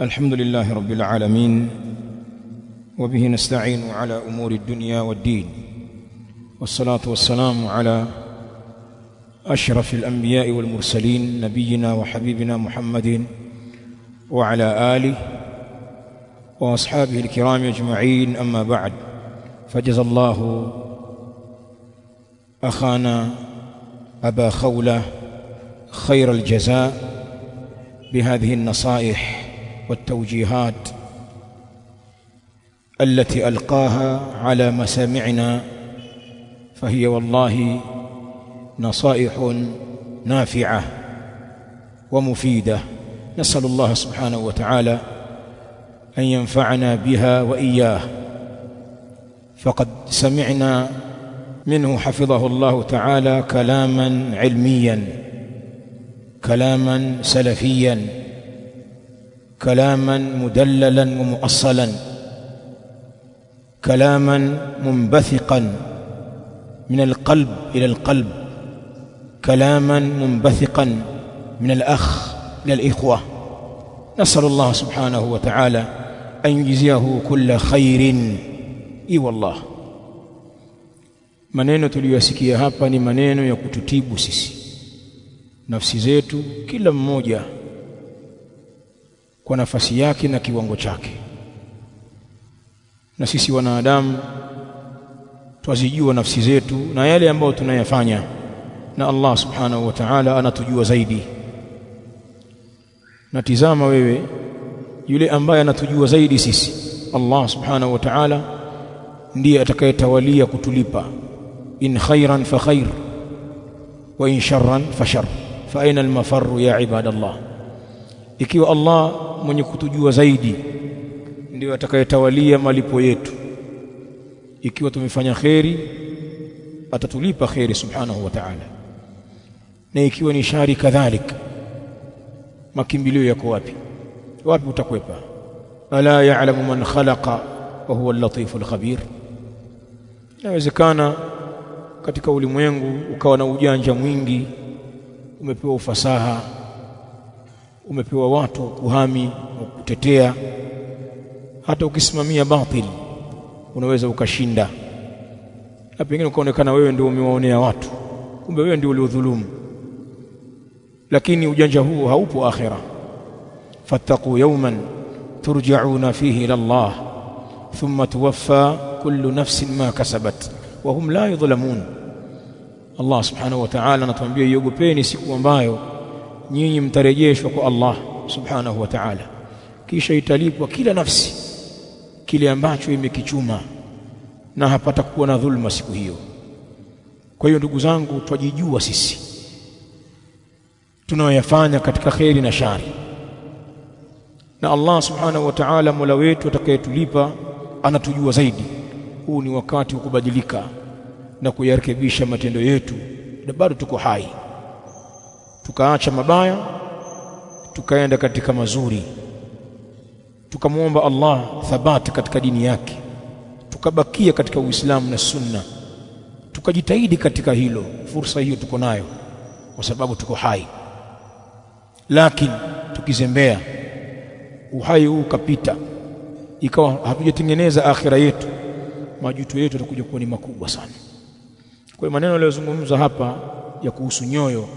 الحمد لله رب العالمين وبه نستعين على أمور الدنيا والدين والصلاة والسلام على أشرف الأنبياء والمرسلين نبينا وحبيبنا محمد وعلى آله وأصحابه الكرام أجمعين. أما بعد فجزى الله أخانا أبا خولة خير الجزاء بهذه النصائح والتوجيهات التي ألقاها على مسامعنا فهي والله نصائح نافعة ومفيدة. نسأل الله سبحانه وتعالى أن ينفعنا بها وإياه. فقد سمعنا منه حفظه الله تعالى كلاما علميا كلاما سلفيا. كلاما مدللا ومؤصلا كلاما منبثقا من القلب إلى القلب كلاما منبثقا من الأخ إلى الإخوة. نسأل الله سبحانه وتعالى أن يجزيه كل خير. إي والله. Maneno tuliyosikia hapa ni maneno ya kututibu sisi. Nafsi zetu kila mmoja kwa nafasi yake na kiwango chake. Na sisi wanadamu twazijua nafsi zetu na yale ambayo tunayafanya na Allah subhanahu wa ta'ala anatujua zaidi. Na tizama wewe yule ambaye anatujua zaidi sisi Allah subhanahu wa ta'ala ndiye atakayetawalia kutulipa. In khairan fa khair wa in sharran fa shar. Fa aina al-mafarru ya ibadallah ikiwa Allah mwenye kutujua zaidi ndio atakayetawalia malipo yetu. Ikiwa tumefanya kheri atatulipa kheri subhanahu wa ta'ala. Na ikiwa ni shari kadhalik makimbilio yako wapi? Wapi utakwepa? Ala ya'lamu man khalaqa wa huwa al-latiful khabir. Inawezekana katika ulimwengu ukawa na ujanja mwingi umepewa ufasaha umepewa watu kuhami kutetea hata ukisimamia batil unaweza ukashinda na pengine ukaonekana wewe ndio umewaonea watu kumbe wewe ndio uliodhulumu lakini ujanja huo haupo akhira fattaqu yawman turja'una fihi ila Allah thumma tuwaffa kullu nafsin ma kasabat wa hum la yudhlamun Allah subhanahu wa ta'ala anatuambia iogopeni siku ambayo nyinyi mtarejeshwa kwa Allah subhanahu wa ta'ala. Kisha italipwa kila nafsi kile ambacho imekichuma na hapata kuwa na dhulma siku hiyo. Kwa hiyo ndugu zangu twajijua sisi tunayoyafanya katika kheri na shari. Na Allah subhanahu wa ta'ala Mola wetu atakayetulipa anatujua zaidi. Huu ni wakati wa kubadilika na kuyarekebisha matendo yetu na bado tuko hai tukaacha mabaya tukaenda katika mazuri. Tukamwomba Allah thabati katika dini yake. Tukabakia katika Uislamu na Sunna. Tukajitahidi katika hilo. Fursa hiyo tuko nayo kwa sababu tuko hai. Lakini tukizembea uhai huu ukapita. Ikawa hatujatengeneza akhira yetu majuto yetu yatakuja kuwa ni makubwa sana. Kwa maneno aliyozungumza hapa ya kuhusu nyoyo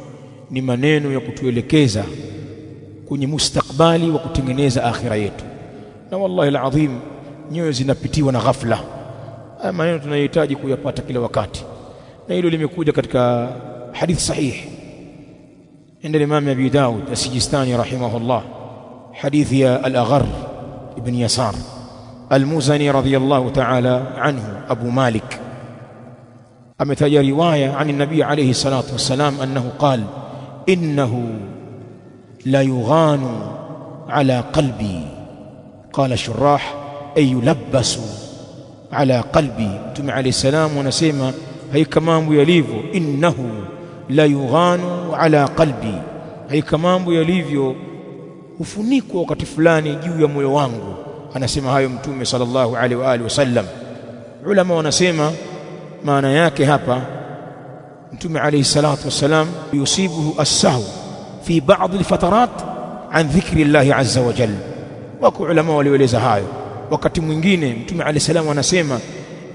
ni maneno ya kutuelekeza kwenye mustakbali wa kutengeneza akhira yetu na wallahi alazim nyoyo zinapitiwa na ghafla haya maneno tunayohitaji kuyapata kila wakati na hilo limekuja katika hadith sahih عند الإمام أبي داود السجستاني رحمه الله حديث الأغر ابن يسار المزني رضي الله تعالى عنه أبو مالك أمتج رواية عن النبي عليه الصلاة والسلام أنه قال innahu la yughanu ala qalbi. Qala Shurah, ay yulabbasu ala qalbi. Mtume alayhi salamu anasema haika mambo yalivyo, innahu la yughanu ala qalbi, haika mambo yalivyo hufunikwa wakati fulani juu ya moyo wangu. Anasema hayo Mtume sallallahu alaihi wa alihi wasallam. Ulama wanasema maana yake hapa mtume alayhi salatu wasalam yusibuhu as-sahw fi ba'd al-fatarat an dhikri llahi azza wa jalla. Wako ulama walioeleza hayo. Wakati mwingine mtume alayhi salamu anasema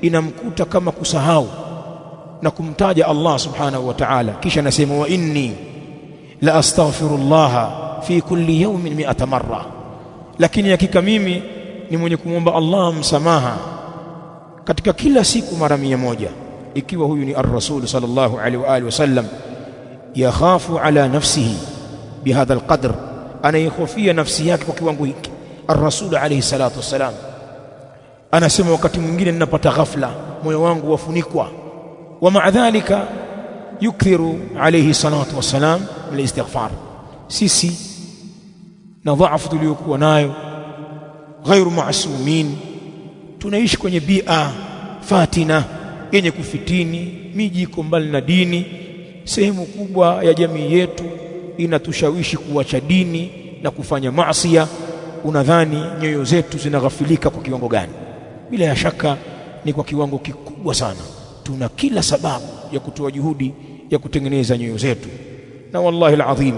inamkuta kama kusahau na kumtaja Allah subhanahu wa ta'ala. Kisha anasema wa inni la astaghfirullaha fi kulli yawmin mi'ata marra. Lakini hakika mimi ni mwenye kumwomba Allah msamaha katika kila siku mara mia moja ikiwa huyu ni ar-rasul sallallahu alaihi wa alihi wasallam yakhafu ala nafsihi bihadha alqadr anaihofia nafsi yake kwa kiwango hiki. Ar-rasul alaihi salatu wassalam anasema wakati mwingine ninapata ghafla moyo wangu wafunikwa. Wa ma'a dhalika yukthiru alayhi salatu wassalam min istighfar sisi na dhaafu tuliyokuwa nayo ghairu maasumin tunaishi kwenye bia fatina yenye kufitini miji iko mbali na dini sehemu kubwa ya jamii yetu inatushawishi kuacha dini na kufanya maasiya unadhani nyoyo zetu zinaghafilika kwa kiwango gani? Bila ya shaka ni kwa kiwango kikubwa sana. Tuna kila sababu ya kutoa juhudi ya kutengeneza nyoyo zetu. Na wallahi alazim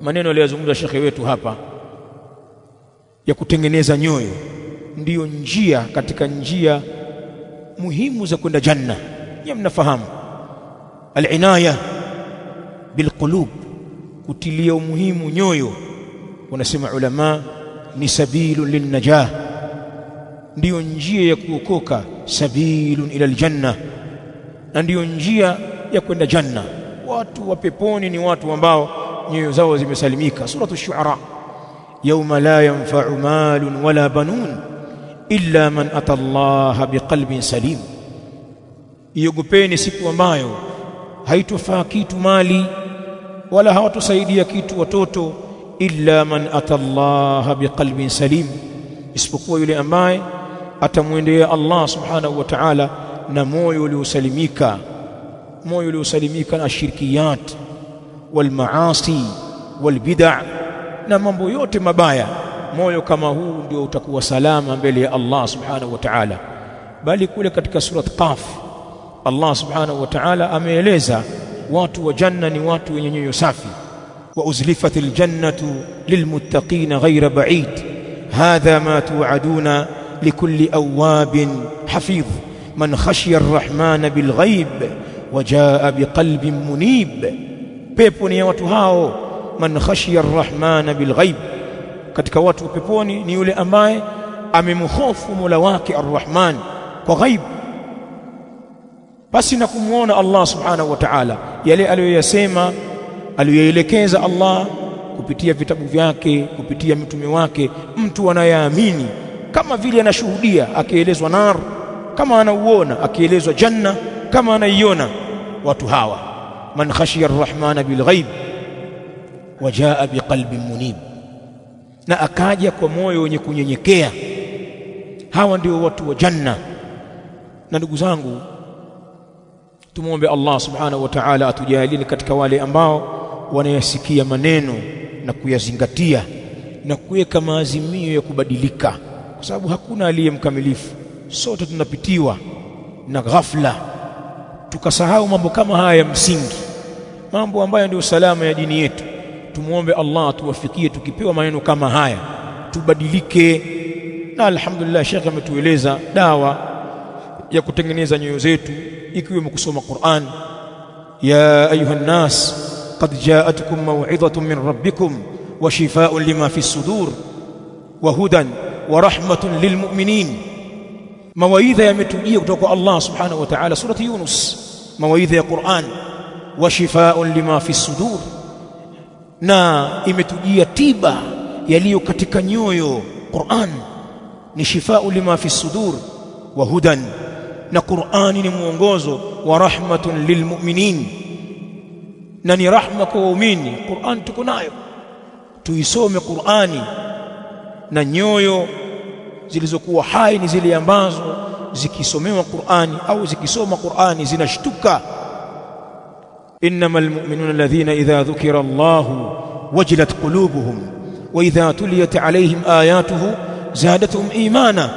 maneno aliyozungumza shekhe wetu hapa ya kutengeneza nyoyo ndiyo njia katika njia muhimu za kwenda janna. Ya mnafahamu. Alinaya bilqulub kutilia umuhimu nyoyo wanasema ulama ni sabilun linnajah. Ndiyo njia ya kuokoka sabilun ila aljanna. Na ndiyo njia ya kwenda janna. Watu wa peponi ni watu ambao nyoyo zao zimesalimika. Suratu shuara yauma la yanfa'u malun wala banun illa man ata Allah biqalbin salim. Iogopeni siku ambayo haitofaa kitu mali wala hawatusaidia kitu watoto illa man ata Allah biqalbin salim. Isipokuwa yule ambaye atamwendea Allah subhanahu wa ta'ala na moyo uliosalimika moyo uliosalimika na shirkiyat wal maasi na mambo yote mabaya moyo kama huu ndio utakuwa salama mbele ya Allah subhanahu wa ta'ala bali kule katika surat qaf Allah subhanahu wa ta'ala ameeleza watu wa janna ni watu wenye nyoyo safi wa uzlifatil jannatu lilmuttaqin ghayra ba'id hadha ma tu'aduna likulli awabin hafidh man khashiya arrahmana bilghaib wajaa biqalbin munib pepo ni ya watu hao man khashiya arrahmana bilghaib katika watu wa peponi ni yule ambaye amemhofu Mola wake arrahman kwa ghaib basi na kumuona Allah subhanahu wa ta'ala yale aliyoyasema aliyoelekeza Allah kupitia vitabu vyake kupitia mitume wake mtu anayeamini kama vile anashuhudia akielezwa nar kama anauona akielezwa janna kama anaiona watu hawa man khashiya arrahmana bilghaib wajaa biqalbin munib na akaja kwa moyo wenye kunyenyekea. Hawa ndio watu wa janna. Na ndugu zangu tumwombe Allah subhanahu wa ta'ala atujalie katika wale ambao wanayasikia maneno na kuyazingatia na kuweka maazimio ya kubadilika. Kwa sababu hakuna aliye mkamilifu. Sote tunapitiwa na ghafla. Tukasahau mambo kama haya ya msingi. Mambo ambayo ndio salama ya dini yetu tumuombe Allah atuwafikie tukipewa maneno kama haya tubadilike na alhamdulillah Sheikh ametueleza dawa ya kutengeneza nyoyo zetu ikiwemo kusoma Qur'an ya ayuha nas qad ja'atkum maw'idhatun min rabbikum wa shifaa'un lima fi sudur wa hudan wa rahmatun lilmu'minin mawaidha yametujia kutoka kwa Allah subhanahu wa ta'ala surati Yunus mawaidha ya Qur'an wa shifaa'un lima fi sudur na imetujia tiba yaliyo katika nyoyo. Qur'an ni shifau lima fi sudur wa hudan na Qur'ani ni mwongozo wa rahmatun lilmu'minin na ni rahma kwa waumini. Qur'an tuko nayo tuisome Qur'ani na nyoyo zilizokuwa hai ni zile ambazo zikisomewa Qur'ani au zikisoma Qur'ani zinashtuka إنما المؤمنون الذين إذا ذكر الله وجلت قلوبهم وإذا تليت عليهم آياته زادتهم إيمانا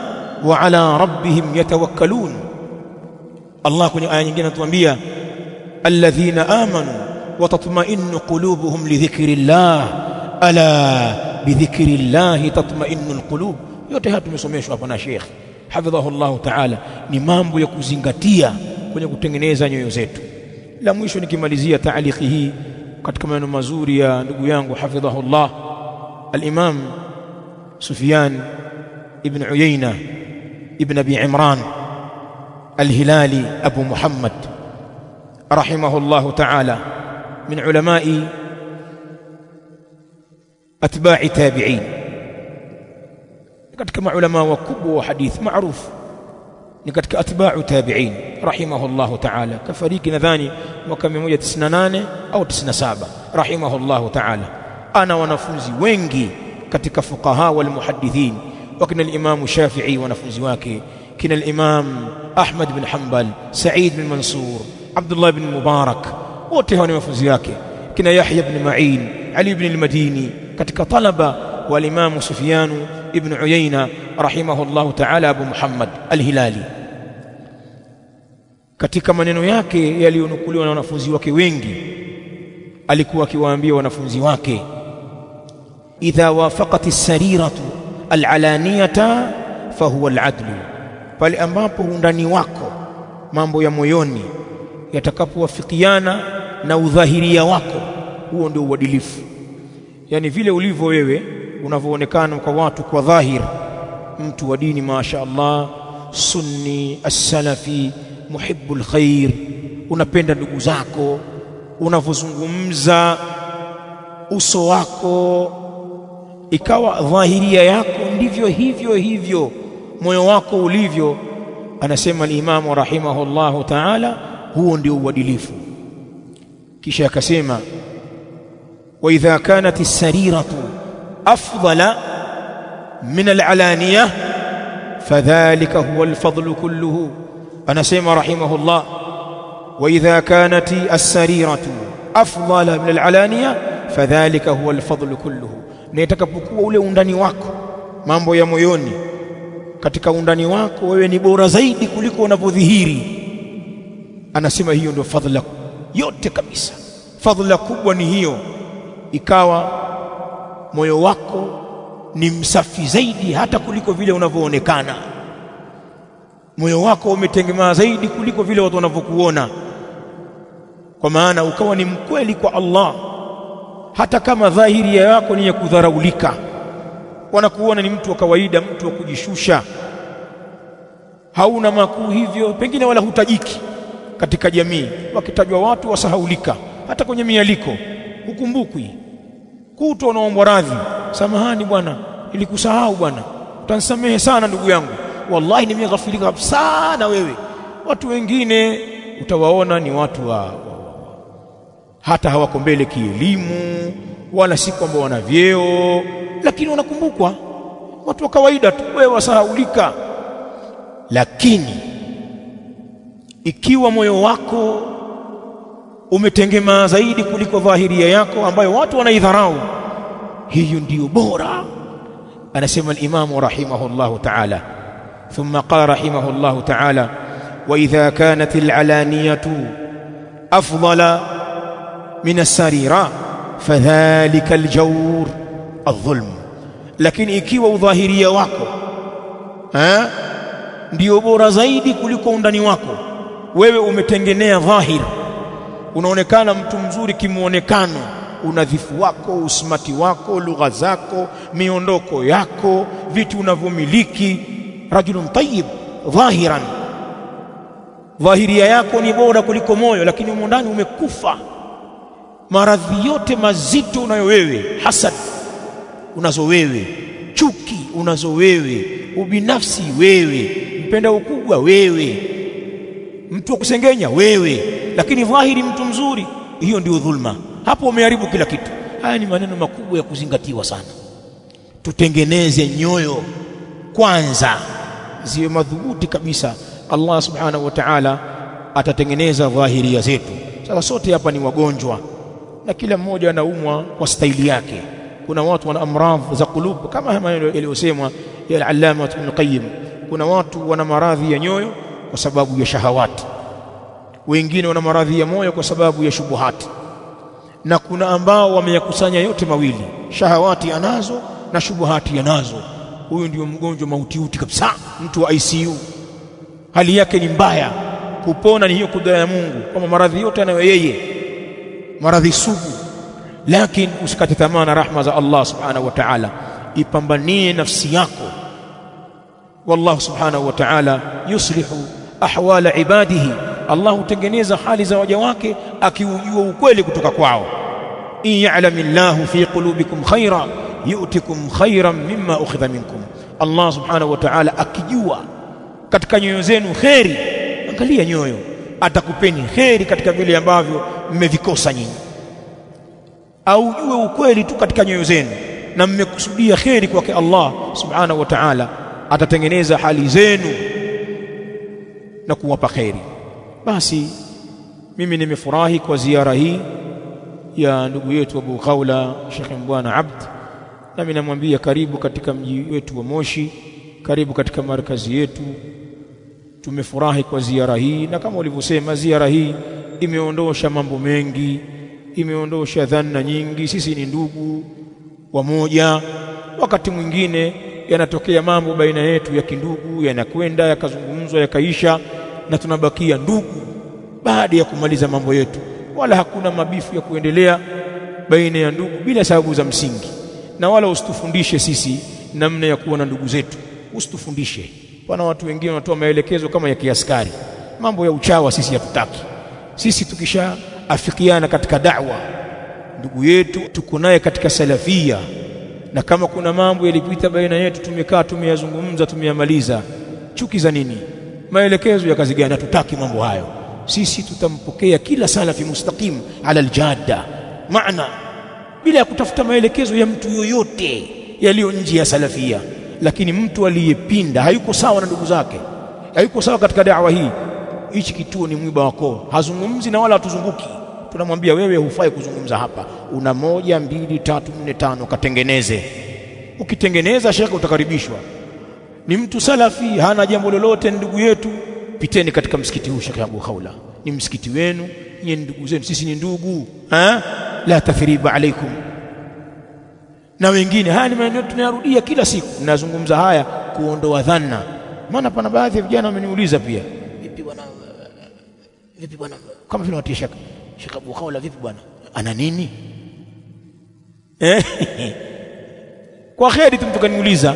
وعلى ربهم يتوكلون. الله كن آية nyingine atuambia الذين آمنوا وتطمئن قلوبهم لذكر الله. ألا بذكر الله تطمئن القلوب. yote hapa tumesomeshwa hapa na Sheikh hafidhahu Allah taala ni mambo ya kuzingatia kwenye kutengeneza la mwisho nikimalizia taaliki hii katika maneno mazuri ya ndugu yangu hafidhahu Allah al-Imam Sufyan ibn Uyayna ibn Abi Imran al-Hilali Abu Muhammad الله تعالى من علماء أتباع تابعين katika maulama wakubwa wa hadith maarufu ni katika atba'u tabi'in rahimahullahu ta'ala kafariki nadhani mwaka 198 au 97 rahimahullahu ta'ala ana wanafunzi wengi katika fuqaha wal muhaddithin wakina al-imam Shafi'i wanafunzi wake kina al-imam Ahmad bin Hanbal Sa'id bin Mansur Abdullah bin Mubarak wote hawa ni wanafunzi wake kina Yahya bin Ma'in Ali bin al-Madini katika talaba wal-imam Sufyan ibn Uyayna rahimahullahu ta'ala Abu Muhammad al-Hilali katika maneno yake yaliyonukuliwa na wanafunzi wake wengi alikuwa akiwaambia wanafunzi wake idha wafaqat as-sariratu al-alaniyata fahuwa al-adlu pale ambapo undani wako mambo ya moyoni yatakapowafikiana na udhahiria wako huo ndio uadilifu yani vile ulivyo wewe unavyoonekana kwa watu kwa dhahir. Mtu wa dini masha Allah sunni as-salafi lkhair khair. Unapenda ndugu zako unavyozungumza uso wako. Ikawa dhahiria yako ndivyo hivyo hivyo moyo wako ulivyo anasema alimamu rahimahu rahimahullahu ta'ala huo ndio uadilifu. Kisha akasema wa idha kanat as-sariratu afdala min العلانية فذلك هو huwa al-fadlu kulluhu anasema الله. wa كانت kanat as-sariratu afdala min هو الفضل كله. na itakapokuwa ule undani wako. mambo ya moyoni katika undani wako wewe ni bora zaidi kuliko unavyodhihiri. anasema hiyo ndio fadhila yote kabisa. Fadhila kubwa ni hiyo. Ikawa moyo wako ni msafi zaidi hata kuliko vile unavyoonekana. Moyo wako umetengemaa zaidi kuliko vile watu wanavyokuona. Kwa maana ukawa ni mkweli kwa Allah hata kama dhahiri yako ni ya kudharaulika. Wanakuona ni mtu wa kawaida mtu wa kujishusha. Hauna makuu hivyo pengine wala hutajiki katika jamii. Wakitajwa watu wasahaulika hata kwenye mialiko hukumbukwi kutwa unaombwa radhi. Samahani bwana nilikusahau bwana. Utanisamehe sana ndugu yangu. Wallahi nimeghafilika sana na wewe. Watu wengine utawaona ni watu wa, wa, wa, hata hawako mbele kielimu wala si kwamba wana vyeo lakini wanakumbukwa. Watu wa kawaida tu wewe wasahaulika. Lakini ikiwa moyo wako umetengemaa zaidi kuliko dhahiria yako ambayo watu wanaidharau hiyo ndiyo bora anasema al-Imam rahimahullah ta'ala thumma qala rahimahullah ta'ala wa idha kanat al-alaniyatu afdala min as-sarira fadhalika al-jawr adh-dhulm lakini ikiwa udhahiria wako ha ndio bora zaidi kuliko undani wako wewe umetengenea dhahir unaonekana mtu mzuri kimuonekano. Unadhifu wako usmati wako lugha zako miondoko yako vitu unavyomiliki. Rajulun tayyib dhahiran. Dhahiria yako ni bora kuliko moyo lakini umo ndani umekufa. Maradhi yote mazito unayo wewe hasad unazo wewe chuki unazo wewe ubinafsi wewe mpenda ukubwa wewe mtu wa kusengenya wewe lakini dhahiri mtu mzuri hiyo ndio dhulma. Hapo umeharibu kila kitu. Haya ni maneno makubwa ya kuzingatiwa sana. Tutengeneze nyoyo kwanza. Ziwe madhubuti kabisa. Allah subhanahu wa ta'ala atatengeneza dhahiria zetu. Sasa sote hapa ni wagonjwa. Na kila mmoja anaumwa kwa staili yake. Kuna watu wana amradhi za kulub kama maneno yaliyosemwa ya al-allama ibn qayyim. Kuna watu wana maradhi ya nyoyo kwa sababu ya shahawati wengine wana maradhi ya moyo kwa sababu ya shubuhati. Na kuna ambao wameyakusanya yote mawili. Shahawati anazo na shubuhati anazo huyu ndio mgonjwa mautiuti kabisa mtu wa ICU hali yake ni mbaya. Kupona ni hiyo kudra ya Mungu kama maradhi yote anayo yeye. Maradhi sugu. Lakini usikate tamaa na rahma za Allah subhanahu wa ta'ala. Ipambanie nafsi yako. Wallahu subhanahu wa ta'ala yuslihu ahwala ibadihi Allah hutengeneza hali za waja wake akiujua ukweli kutoka kwao. In ya'lamillahu fi qulubikum khaira yu'tikum khairan mimma ukhidha minkum. Allah subhanahu wa ta'ala akijua katika nyoyo zenu kheri angalia nyoyo atakupeni kheri katika vile ambavyo mmevikosa nyinyi. Au jue ukweli tu katika nyoyo zenu na mmekusudia kheri kwake Allah subhanahu wa ta'ala atatengeneza hali zenu na kuwapa kheri basi mimi nimefurahi kwa ziara hii ya ndugu yetu Abu ghaula Sheikh Mbwana Abd. Nami namwambia karibu katika mji wetu wa Moshi karibu katika markazi yetu. Tumefurahi kwa ziara hii na kama ulivyosema ziara hii imeondosha mambo mengi imeondosha dhana nyingi. Sisi ni ndugu wamoja wakati mwingine yanatokea mambo baina yetu ya kindugu yanakwenda yakazungumzwa yakaisha na tunabakia ndugu baada ya kumaliza mambo yetu. Wala hakuna mabifu ya kuendelea baina ya ndugu bila sababu za msingi. Na wala usitufundishe sisi namna ya kuwa na ndugu zetu. Usitufundishe. Pana watu wengine wanatoa maelekezo kama ya kiaskari. Mambo ya uchawa sisi hatutaki. Sisi tukisha afikiana katika da'wa ndugu yetu tuko naye katika salafia. Na kama kuna mambo yalipita baina yetu tumekaa tumeyazungumza tumeyamaliza. Chuki za nini maelekezo ya kazi gani? Hatutaki mambo hayo. Sisi tutampokea kila salafi mustaqim ala aljadda. Maana bila ya kutafuta maelekezo ya mtu yoyote yaliyo nje ya salafia. Lakini mtu aliyepinda hayuko sawa na ndugu zake. Hayuko sawa katika da'wa hii. Hichi kituo ni mwiba wako. Hazungumzi na wala hatuzunguki. Tunamwambia wewe hufai kuzungumza hapa. Una moja mbili tatu nne tano katengeneze. Ukitengeneza shekhe utakaribishwa ni mtu salafi hana jambo lolote ndugu yetu. Piteni katika msikiti huu Sheikh Abu Khawla. Ni msikiti wenu ni ndugu zenu. Sisi ni ndugu ha? La tathriba alaikum na wengine haya ni maneno tunayarudia kila siku. Ninazungumza haya kuondoa dhanna maana pana baadhi ya vijana wameniuliza pia. Vipi bwana vipi bwana? Kama vile watia shaka. Sheikh Abu Khawla vipi bwana? Ana nini? Eh? Kwa kheri mtu kaniuliza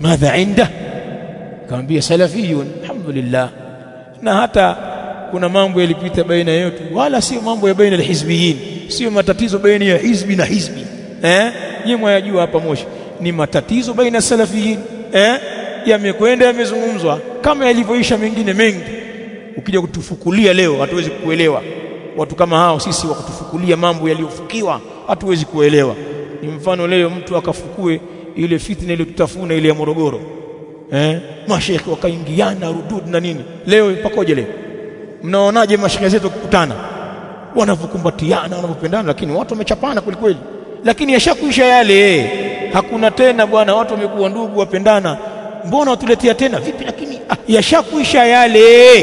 madha inda akamwambia salafiyun alhamdulillah na hata kuna mambo yalipita baina yetu wala sio mambo ya baina alhizbiyin sio matatizo baina ya hizbi na hizbi eh nyinyi mwayajua hapa Moshi ni matatizo baina salafiyin eh yamekwenda yamezungumzwa kama yalivyoisha mengine mengi ukija kutufukulia leo hatuwezi kuelewa watu kama hao sisi wa kutufukulia mambo yaliyofukiwa hatuwezi kuelewa ni mfano leo mtu akafukue ile fitna ile tutafuna ile ya Morogoro. Eh? Mashekhi wakaingiana rudud na nini? Leo pakoje leo? Mnaonaje mashekhi zetu kukutana wanavyokumbatiana wanavyopendana lakini watu wamechapana kweli. Lakini yashakuisha yale. Hakuna tena bwana watu wamekuwa ndugu wapendana. Mbona watuletea tena? Vipi lakini ah, yashakuisha yale.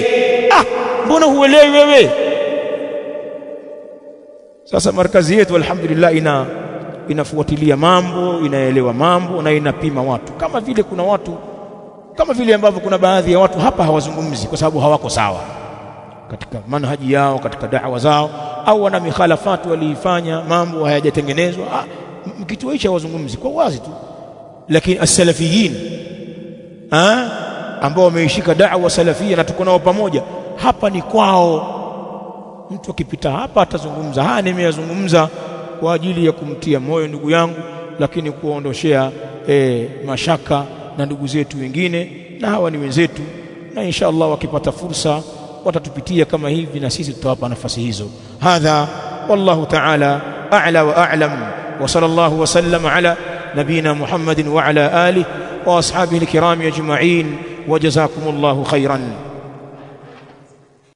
Ah mbona huelewi wewe? Sasa markazi yetu alhamdulillah ina inafuatilia mambo inaelewa mambo na inapima watu. Kama vile kuna watu kama vile ambavyo kuna baadhi ya watu hapa hawazungumzi kwa sababu hawako sawa katika manhaji yao katika da'wa zao au wana mikhalafati waliifanya mambo hayajatengenezwa. Ah, mkituo hicho hawazungumzi kwa wazi tu. Lakini as-salafiyin ah ambao wameishika da'wa salafia na tuko nao pamoja hapa ni kwao. Mtu akipita hapa atazungumza. Haya nimeyazungumza kwa ajili ya kumtia moyo ndugu yangu lakini kuondoshea e, mashaka na ndugu zetu wengine na hawa ni wenzetu na insha Allah wakipata fursa watatupitia kama hivi na sisi tutawapa nafasi hizo. Hadha wallahu ta'ala a'la wa a'lam. Wa sallallahu wa sallam ala nabina Muhammadin wa ala alihi wa ashabihi alkiram ajma'in. Wa jazakumullahu khairan